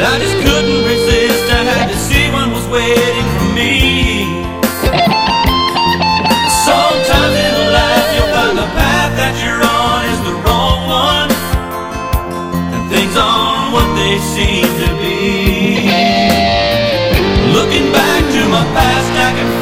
But I just couldn't resist, I had to see what was waiting for me. Sometimes in life you'll find the path that you're on is the wrong one. And things aren't what they seem to be. Looking back to my past I can